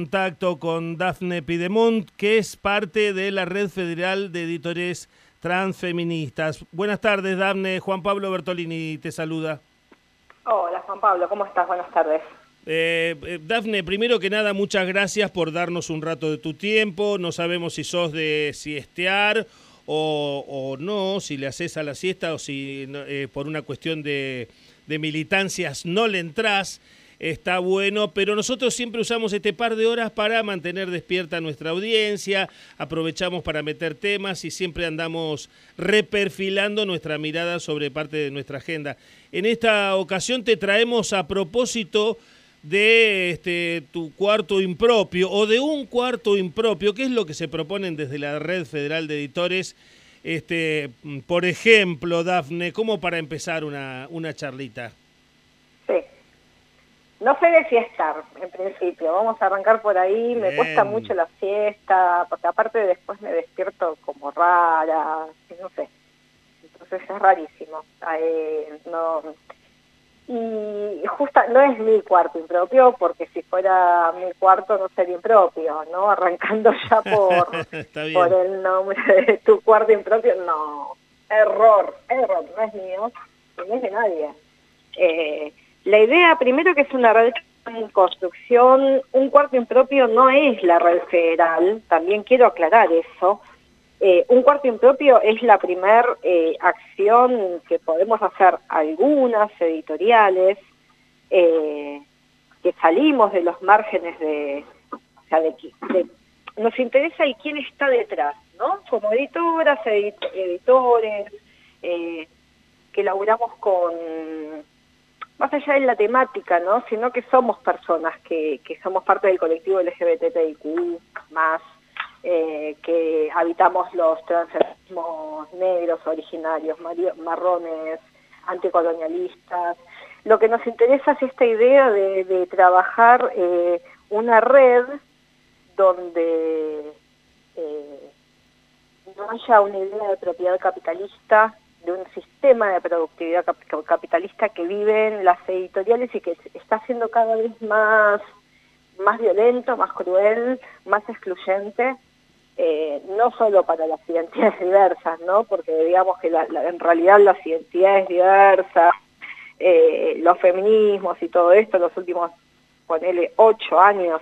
contacto con Dafne Pidemont, que es parte de la Red Federal de Editores Transfeministas. Buenas tardes, Dafne. Juan Pablo Bertolini te saluda. Hola, Juan Pablo. ¿Cómo estás? Buenas tardes. Eh, eh, Dafne, primero que nada, muchas gracias por darnos un rato de tu tiempo. No sabemos si sos de siestear o, o no, si le haces a la siesta o si eh, por una cuestión de, de militancias no le entras está bueno, pero nosotros siempre usamos este par de horas para mantener despierta nuestra audiencia, aprovechamos para meter temas y siempre andamos reperfilando nuestra mirada sobre parte de nuestra agenda. En esta ocasión te traemos a propósito de este, tu cuarto impropio o de un cuarto impropio, ¿qué es lo que se proponen desde la Red Federal de Editores? Este, por ejemplo, Dafne, como para empezar una, una charlita. No sé de siestar, en principio. Vamos a arrancar por ahí. Me cuesta mucho la siesta, porque aparte después me despierto como rara, no sé. Entonces es rarísimo. no, y justo no es mi cuarto impropio, porque si fuera mi cuarto no sería impropio, ¿no? Arrancando ya por, por el nombre de tu cuarto impropio, no. Error, error, no es mío, no es de nadie. Eh, la idea, primero que es una red en construcción, un cuarto impropio no es la red federal, también quiero aclarar eso. Eh, un cuarto impropio es la primer eh, acción que podemos hacer algunas editoriales, eh, que salimos de los márgenes de, o sea, de, nos interesa y quién está detrás, ¿no? Como editoras, editores, que laburamos con más allá de la temática, ¿no? sino que somos personas que, que somos parte del colectivo LGBTIQ, más eh, que habitamos los transformismos negros, originarios, marrones, anticolonialistas. Lo que nos interesa es esta idea de, trabajar eh, una red donde eh, no haya una idea de propiedad capitalista, un sistema de productividad capitalista que viven las editoriales y que está siendo cada vez más, más violento, más cruel, más excluyente, eh, no solo para las identidades diversas, ¿no? porque digamos que en realidad las identidades diversas, eh, los feminismos y todo esto, los últimos, ponele, ocho años,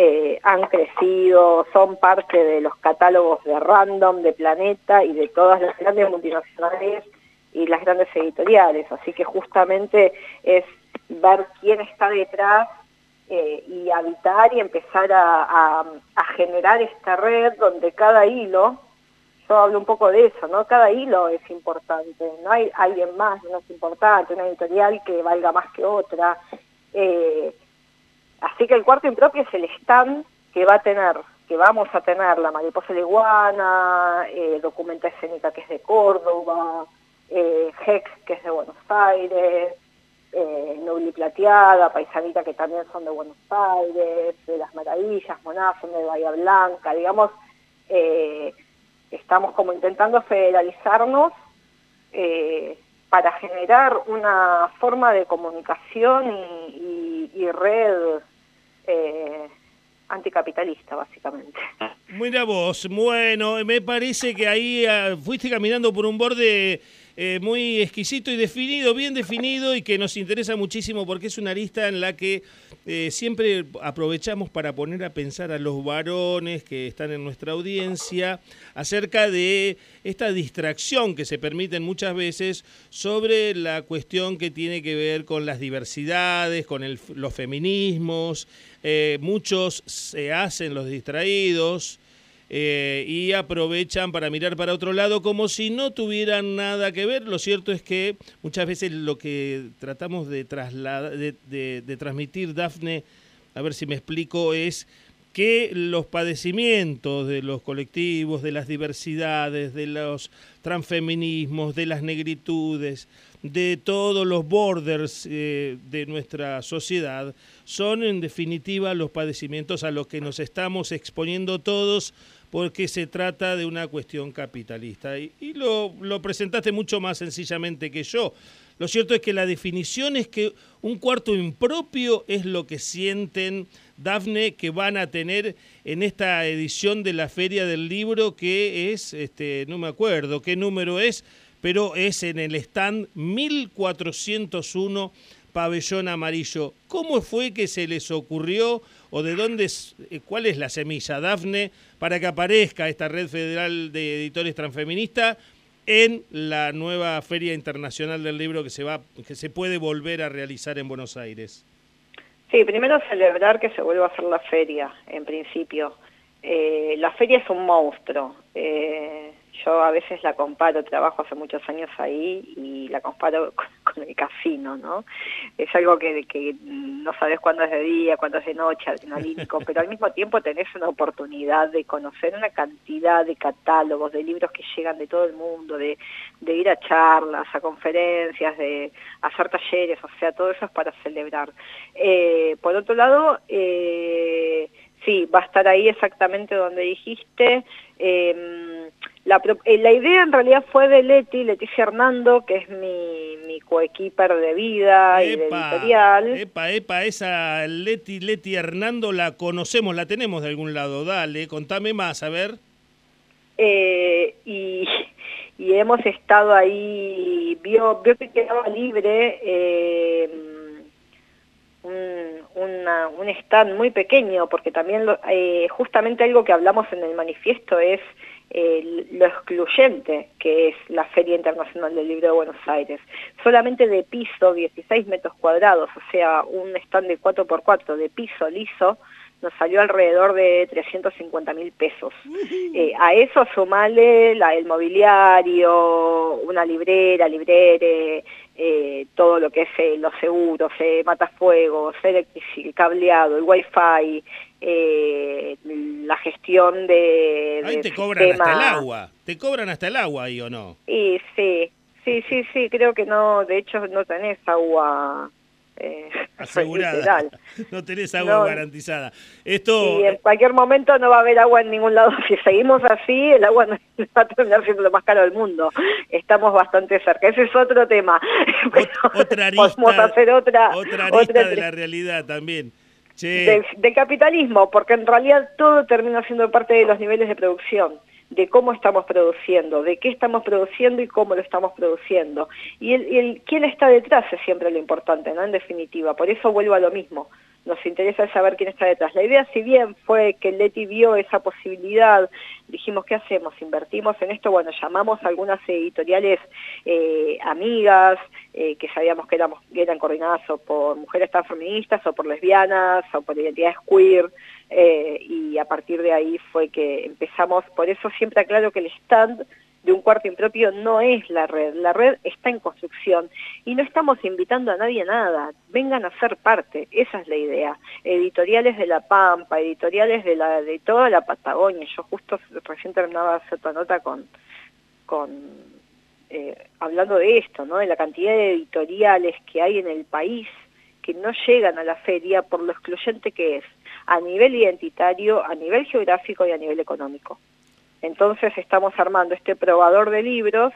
eh, han crecido, son parte de los catálogos de Random, de Planeta y de todas las grandes multinacionales y las grandes editoriales. Así que justamente es ver quién está detrás eh, y habitar y empezar a, generar esta red donde cada hilo, yo hablo un poco de eso, ¿no? Cada hilo es importante, no hay alguien más, no es importante, una editorial que valga más que otra. Eh, Así que el cuarto impropio es el stand que va a tener, que vamos a tener la mariposa de iguana, eh, documenta escénica que es de Córdoba, eh, que es de Buenos Aires, eh, Plateada, Paisanita que también son de Buenos Aires, de Las Maravillas, Monazo de Bahía Blanca, digamos, eh, estamos como intentando federalizarnos para generar una forma de comunicación y red eh, anticapitalista, básicamente. Mira vos, bueno, me parece que ahí ah, fuiste caminando por un borde eh, muy exquisito y definido, bien definido y que nos interesa muchísimo porque es una lista en la que eh, siempre aprovechamos para poner a pensar a los varones que están en nuestra audiencia acerca de esta distracción que se permiten muchas veces sobre la cuestión que tiene que ver con las diversidades, con los feminismos. Eh, muchos se hacen los distraídos eh, y aprovechan para mirar para otro lado como si no tuvieran nada que ver. Lo cierto es que muchas veces lo que tratamos de, trasladar, de, transmitir, Dafne, a ver si me explico, es que los padecimientos de los colectivos, de las diversidades, de los transfeminismos, de las negritudes, de todos los borders eh, de nuestra sociedad, son en definitiva los padecimientos a los que nos estamos exponiendo todos porque se trata de una cuestión capitalista. Y, lo, presentaste mucho más sencillamente que yo. lo cierto es que la definición es que un cuarto impropio es lo que sienten Dafne que van a tener en esta edición de la Feria del Libro que es, este, no me acuerdo qué número es, pero es en el stand 1401 pabellón amarillo. ¿Cómo fue que se les ocurrió o de dónde, eh, cuál es la semilla, Dafne, para que aparezca esta red federal de editores transfeministas en la nueva Feria Internacional del Libro que se, va, que se puede volver a realizar en Buenos Aires? Sí, primero celebrar que se vuelva a hacer la feria, en principio. Eh, la feria es un monstruo. Eh, yo a veces la comparo, trabajo hace muchos años ahí y la comparo el casino, ¿no? Es algo que, que no sabes cuándo es de día, cuándo es de noche, adrenalínico, pero al mismo tiempo tenés una oportunidad de conocer una cantidad de catálogos, de libros que llegan de todo el mundo, de, de ir a charlas, a conferencias, de hacer talleres, o sea, todo eso es para celebrar. Eh, por otro lado, eh, sí, va a estar ahí exactamente donde dijiste. Em, la, eh, la, idea en realidad fue de Leti, Leticia Hernando, que es mi, mi coequiper de vida y de editorial. Epa, epa, esa Leti, Leti Hernando la conocemos, la tenemos de algún lado. Dale, contame más, a ver. Eh, y, y, hemos estado ahí, vio, vio que quedaba libre. Eh, un, stand muy pequeño, porque también eh, justamente algo que hablamos en el manifiesto es eh, lo excluyente que es la Feria Internacional del Libro de Buenos Aires. Solamente de piso, 16 metros cuadrados, o sea, un stand de 4x4 de piso liso, nos salió alrededor de 350 mil pesos. Eh, a eso sumale la, el mobiliario, una librera, librere, eh, todo lo que es eh, los seguros, eh, matafuegos, el cableado, el wifi, eh, la gestión de... Ahí te cobran hasta el agua, te cobran hasta el agua ahí o no. Y sí, sí, sí, sí, creo que no, de hecho no tenés agua eh, asegurada. no tenés agua garantizada. Esto... Y en cualquier momento no va a haber agua en ningún lado. Si seguimos así, el agua no va a terminar siendo lo más caro del mundo. Estamos bastante cerca. Ese es otro tema. otra arista, hacer otra, otra arista de la realidad también. Del, del capitalismo, porque en realidad todo termina siendo parte de los niveles de producción de cómo estamos produciendo, de qué estamos produciendo y cómo lo estamos produciendo. Y, el, quién está detrás es siempre lo importante, ¿no? En definitiva, por eso vuelvo a lo mismo. Nos interesa saber quién está detrás. La idea, si bien fue que Leti vio esa posibilidad, dijimos, ¿qué hacemos? ¿Invertimos en esto? Bueno, llamamos a algunas editoriales eh, amigas, eh, que sabíamos que, éramos, que eran coordinadas o por mujeres transfeministas, o por lesbianas, o por identidades queer, eh, y a partir de ahí fue que empezamos, por eso siempre aclaro que el stand de un cuarto impropio no es la red, la red está en construcción y no estamos invitando a nadie a nada, vengan a ser parte, esa es la idea. Editoriales de La Pampa, editoriales de, la, de toda la Patagonia, yo justo recién terminaba de hacer nota con, con eh, hablando de esto, ¿no? de la cantidad de editoriales que hay en el país que no llegan a la feria por lo excluyente que es a nivel identitario, a nivel geográfico y a nivel económico. Entonces estamos armando este probador de libros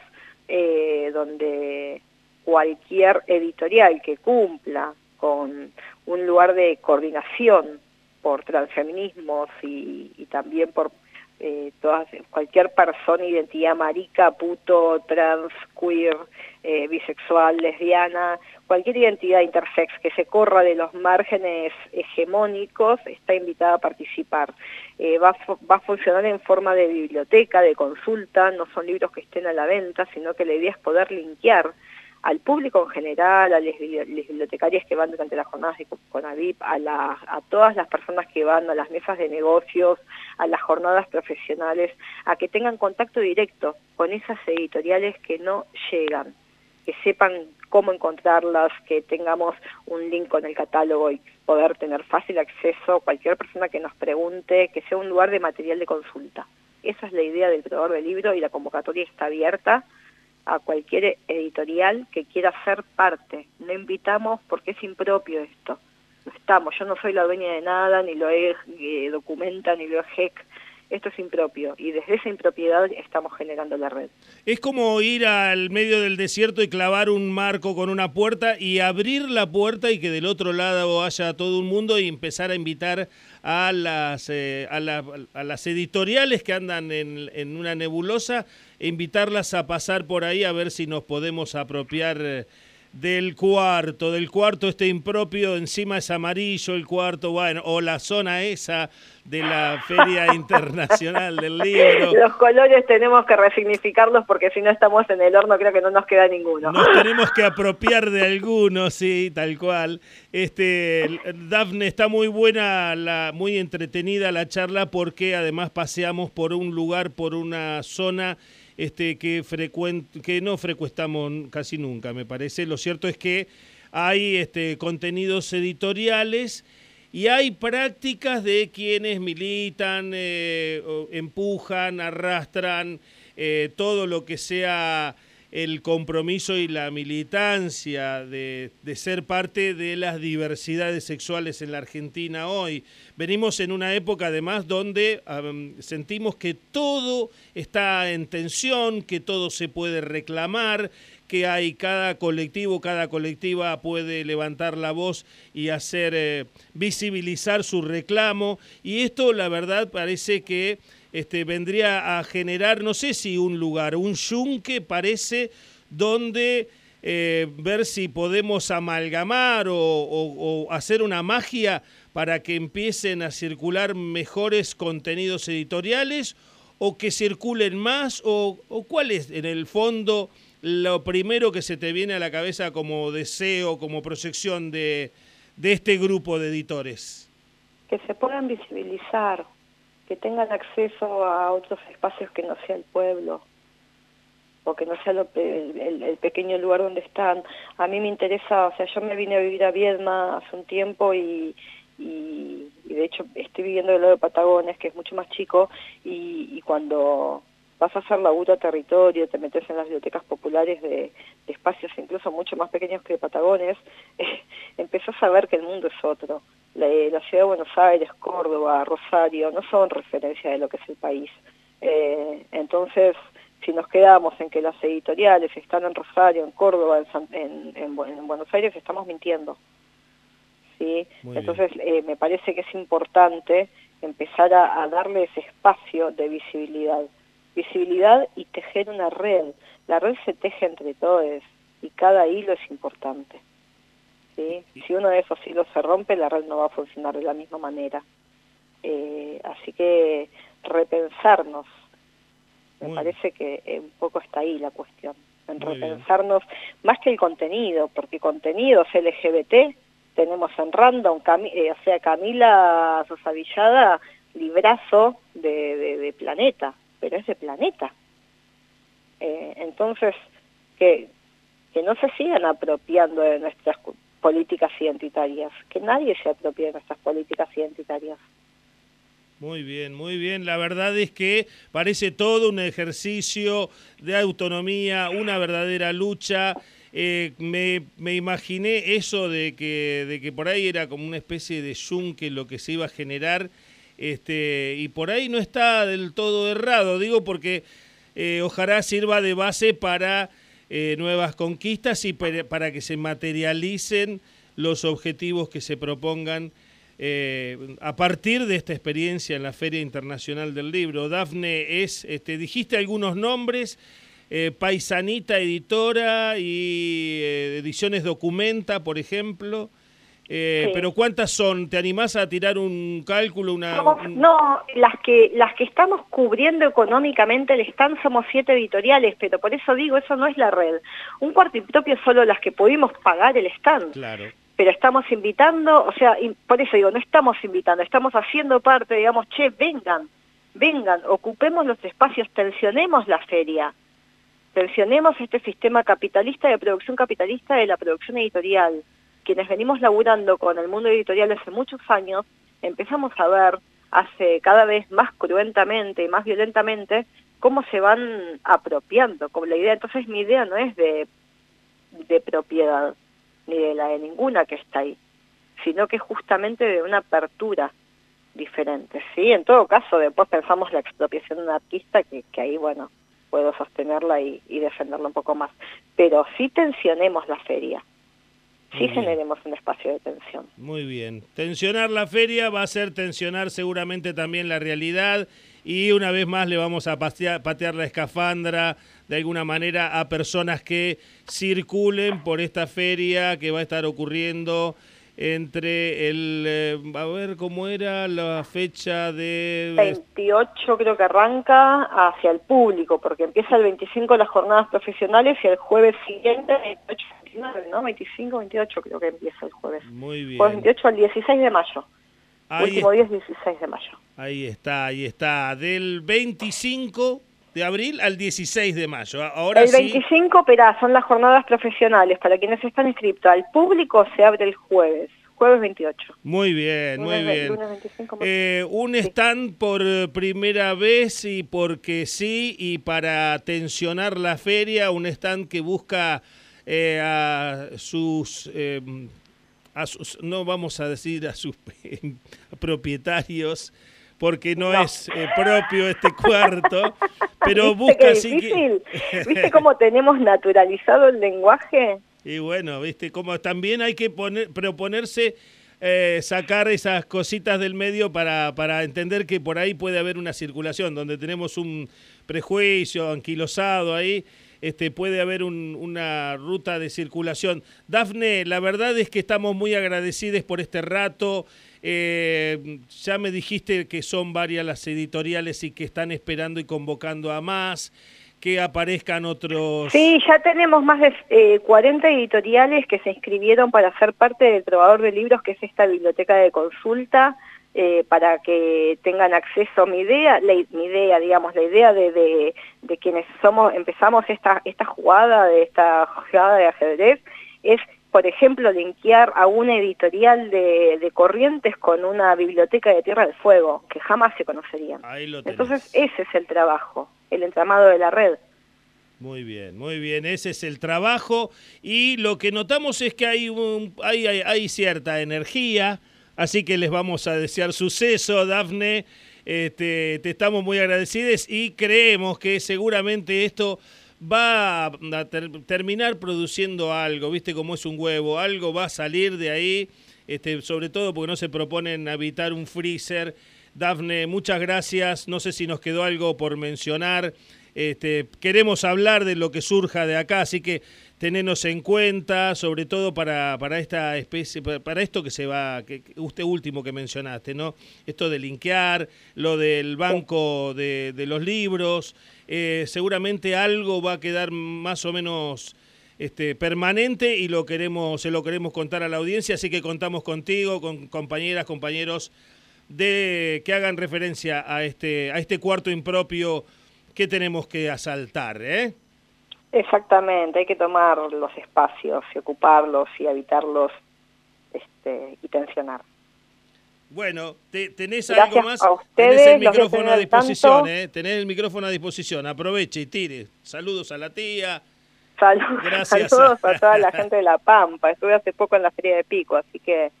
eh, donde cualquier editorial que cumpla con un lugar de coordinación por transfeminismos y, y también por eh, todas, cualquier persona, identidad marica, puto, trans, queer, eh, bisexual, lesbiana, cualquier identidad intersex que se corra de los márgenes hegemónicos está invitada a participar. Eh, va, va a funcionar en forma de biblioteca, de consulta, no son libros que estén a la venta, sino que la idea es poder linkear al público en general, a las bibliotecarias que van durante las jornadas de Conavip, a, a todas las personas que van a las mesas de negocios, a las jornadas profesionales, a que tengan contacto directo con esas editoriales que no llegan, que sepan cómo encontrarlas, que tengamos un link con el catálogo y poder tener fácil acceso, cualquier persona que nos pregunte, que sea un lugar de material de consulta. Esa es la idea del creador del libro y la convocatoria está abierta a cualquier editorial que quiera ser parte. No invitamos porque es impropio esto. No estamos, yo no soy la dueña de nada, ni lo he documenta, ni lo he esto es impropio y desde esa impropiedad estamos generando la red. Es como ir al medio del desierto y clavar un marco con una puerta y abrir la puerta y que del otro lado haya todo un mundo y empezar a invitar a las, eh, a, las editoriales que andan en, en, una nebulosa, e invitarlas a pasar por ahí a ver si nos podemos apropiar. Eh, del cuarto, del cuarto este impropio, encima es amarillo el cuarto, bueno, o la zona esa de la Feria Internacional del Libro. Los colores tenemos que resignificarlos porque si no estamos en el horno creo que no nos queda ninguno. Nos tenemos que apropiar de algunos, sí, tal cual. Este, Dafne, está muy buena, la, muy entretenida la charla porque además paseamos por un lugar, por una zona este, que, que no frecuentamos casi nunca, me parece. Lo cierto es que hay este, contenidos editoriales y hay prácticas de quienes militan, eh, empujan, arrastran eh, todo lo que sea el compromiso y la militancia de, ser parte de las diversidades sexuales en la Argentina hoy. Venimos en una época además donde sentimos que todo está en tensión, que todo se puede reclamar, que hay cada colectivo, cada colectiva puede levantar la voz y hacer eh, visibilizar su reclamo. Y esto la verdad parece que este, vendría a generar, no sé si un lugar, un yunque parece donde eh, ver si podemos amalgamar o, hacer una magia para que empiecen a circular mejores contenidos editoriales o que circulen más o, cuál es en el fondo lo primero que se te viene a la cabeza como deseo, como proyección de, de este grupo de editores. Que se puedan visibilizar, que tengan acceso a otros espacios que no sea el pueblo o que no sea el, pequeño lugar donde están. A mí me interesa, o sea, yo me vine a vivir a Viedma hace un tiempo y, y, de hecho estoy viviendo del lado de Patagones, que es mucho más chico, y, cuando vas a hacer laburo a territorio, te metes en las bibliotecas populares de, espacios incluso mucho más pequeños que Patagones, empezás a ver que el mundo es otro la, ciudad de Buenos Aires, Córdoba, Rosario, no son referencia de lo que es el país. Eh, entonces, si nos quedamos en que las editoriales están en Rosario, en Córdoba, en, en, Buenos Aires, estamos mintiendo. ¿sí? Entonces, eh, me parece que es importante empezar a, a darle ese espacio de visibilidad. Visibilidad y tejer una red. La red se teje entre todos y cada hilo es importante. Si uno de esos hilos se rompe, la red no va a funcionar de la misma manera. Eh, así que repensarnos, me parece que eh, un poco está ahí la cuestión, en repensarnos más que el contenido, porque contenidos LGBT tenemos en Random, eh, o sea, Camila Sosavillada, librazo de, de, Planeta, pero es de Planeta. entonces, que, que no se sigan apropiando de nuestras políticas identitarias, que nadie se apropie de nuestras políticas identitarias. Muy bien, muy bien. La verdad es que parece todo un ejercicio de autonomía, una verdadera lucha. Eh, me, me, imaginé eso de que, de que por ahí era como una especie de yunque lo que se iba a generar, este, y por ahí no está del todo errado, digo porque eh, ojalá sirva de base para eh, nuevas conquistas y para que se materialicen los objetivos que se propongan eh, a partir de esta experiencia en la Feria Internacional del Libro. Dafne es, este, dijiste algunos nombres, eh, Paisanita Editora y Ediciones Documenta, por ejemplo. Eh, Pero ¿cuántas son? ¿Te animás a tirar un cálculo? Una, No, las que las que estamos cubriendo económicamente el stand somos siete editoriales, pero por eso digo, eso no es la red. Un cuarto propio solo las que pudimos pagar el stand. Claro. Pero estamos invitando, o sea, por eso digo, no estamos invitando, estamos haciendo parte, digamos, che, vengan, vengan, ocupemos los espacios, tensionemos la feria, tensionemos este sistema capitalista de producción capitalista de la producción editorial quienes venimos laburando con el mundo editorial hace muchos años, empezamos a ver hace cada vez más cruentamente y más violentamente cómo se van apropiando como la idea. Entonces mi idea no es de, propiedad, ni de la de ninguna que está ahí, sino que justamente de una apertura, diferentes, ¿sí? En todo caso, después pensamos la expropiación de un artista, que, que ahí, bueno, puedo sostenerla y, defenderla un poco más. Pero sí tensionemos la feria, sí generemos un espacio de tensión. Muy bien. Tensionar la feria va a ser tensionar seguramente también la realidad y una vez más le vamos a patear la escafandra de alguna manera a personas que circulen por esta feria que va a estar ocurriendo entre el, eh, a ver cómo era la fecha de... 28 creo que arranca hacia el público, porque empieza el 25 las jornadas profesionales y el jueves siguiente, 28, 29, ¿no? 25, 28 creo que empieza el jueves. Muy bien. Jueves 28 al 16 de mayo. Último día es 16 de mayo. Ahí está, ahí está. Del 25 de abril al 16 de mayo. Ahora el 25, pero son las jornadas profesionales. Para quienes están inscritos al público se abre el jueves. Jueves 28. Muy bien, muy bien. Eh, un stand por primera vez y porque sí, y para tensionar la feria, un stand que busca eh, a sus... Em, a sus, no vamos a decir a sus propietarios, porque no, es eh, propio este cuarto, pero busca así que... ¿Viste cómo tenemos naturalizado el lenguaje? Y bueno, viste, como también hay que poner, proponerse eh, sacar esas cositas del medio para, para entender que por ahí puede haber una circulación, donde tenemos un prejuicio anquilosado ahí, este, puede haber una ruta de circulación. Dafne, la verdad es que estamos muy agradecidos por este rato. Eh, ya me dijiste que son varias las editoriales y que están esperando y convocando a más, que aparezcan otros... Sí, ya tenemos más de 40 eh, editoriales que se inscribieron para ser parte del Trovador de Libros, que es esta biblioteca de consulta, eh, para que tengan acceso. A mi idea, mi idea, digamos, la idea de, de, quienes somos, empezamos esta, esta jugada, de esta jugada de ajedrez, es por ejemplo, linkear a una editorial de, Corrientes con una biblioteca de Tierra del Fuego, que jamás se conocerían. Entonces, ese es el trabajo, el entramado de la red. Muy bien, muy bien, ese es el trabajo y lo que notamos es que hay, un, hay, hay, cierta energía, así que les vamos a desear suceso, Dafne, este, te estamos muy agradecidos y creemos que seguramente esto va a terminar produciendo algo, viste cómo es un huevo, algo va a salir de ahí, este, sobre todo porque no se proponen habitar un freezer. Dafne, muchas gracias, no sé si nos quedó algo por mencionar. Este, queremos hablar de lo que surja de acá, así que tenernos en cuenta, sobre todo para, para esta especie, para esto que se va, que usted último que mencionaste, ¿no? Esto de linkear, lo del banco de, de los libros, eh, seguramente algo va a quedar más o menos este, permanente y lo queremos, se lo queremos contar a la audiencia, así que contamos contigo, con compañeras, compañeros, de que hagan referencia a este, a este cuarto impropio que tenemos que asaltar, ¿eh? Exactamente, hay que tomar los espacios y ocuparlos y habitarlos este, y tensionar. Bueno, tenés algo más. A ustedes, tenés el micrófono a disposición, ¿eh? Tenés el micrófono a disposición. Aproveche y tire. Saludos a la tía. Saludos, saludos a toda la gente de La Pampa. Estuve hace poco en la Feria de Pico, así que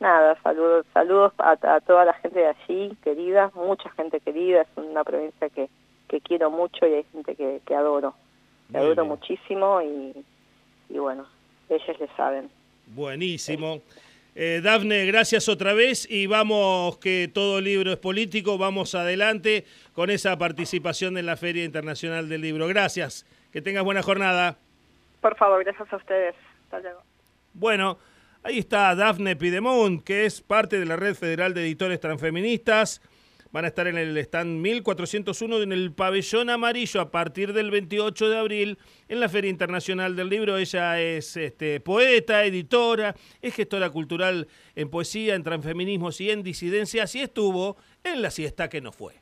nada, saludos, saludos a, toda la gente de allí, querida, mucha gente querida. Es una provincia que, que quiero mucho y hay gente que, que adoro le adoro muchísimo y, y, bueno, ellos le saben. Buenísimo. Eh, Dafne, gracias otra vez y vamos que todo libro es político, vamos adelante con esa participación en la Feria Internacional del Libro. Gracias, que tengas buena jornada. Por favor, gracias a ustedes. Hasta luego. Bueno, ahí está Dafne Pidemont, que es parte de la Red Federal de Editores Transfeministas. Van a estar en el stand 1401 en el pabellón amarillo a partir del 28 de abril en la Feria Internacional del Libro. Ella es este, poeta, editora, es gestora cultural en poesía, en transfeminismos y en disidencias y estuvo en la siesta que no fue.